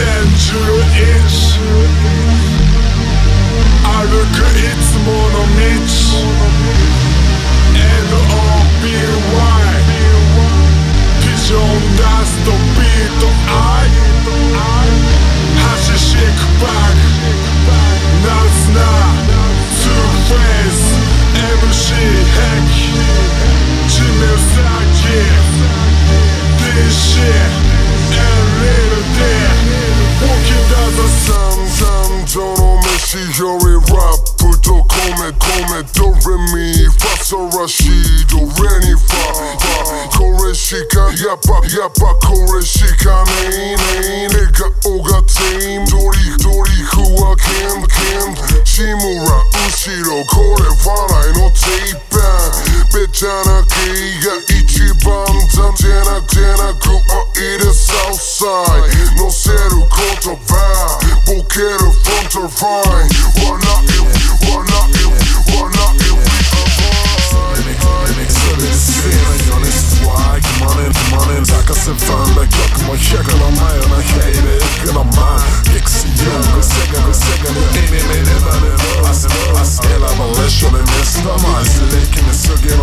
10インチ歩くいつもの道 NOBY ピジョンダストビートアイ橋シックバックナルスナツーフェイス MC ヘキジムサキ This shit Rashid Urenifa Koreshika Yapa Yapa Koreshika Nain Nain Eka Oga Team. Dori Dori Hua Camp Camp Shimura Ushiro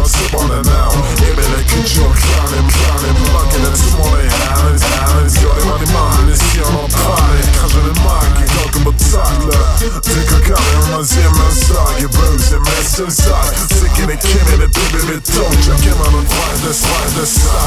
slip on it now Baby, like a joke, clowning, clowning Blocking it, tüm olayı Hands, hands, gördüm hani mahallesi Yanan pare, każdy magi Kalkıp atakla Tekrar kalmaz yemen sağ Gebömse, mesel sağ Sikini kimini, dibini Don't check him out on why, that's why, that's why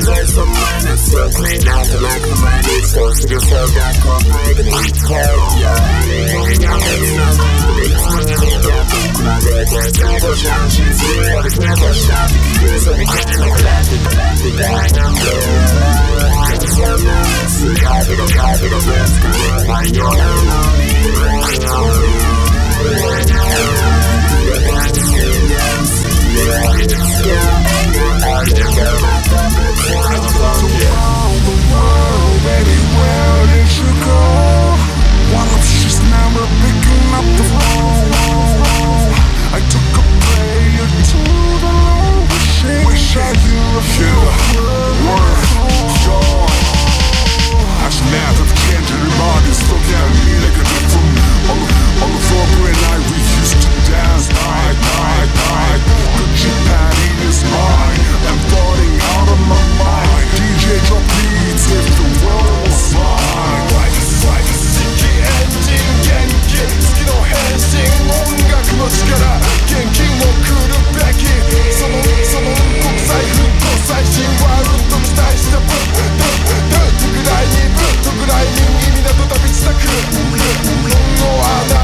Cause there's some man that's certainly not a like a man It's forcing yourself that come by the heat Hell yeah Moving out and stuff It's money in the people I work with Never shot, she's here but it's never shot So we can't even laugh at the back of that I'm low I'm so low See, I've been a guy, been a best girl, I know 大したぶぶぶ特大にぶ特大に意味など飛び散たく本能あな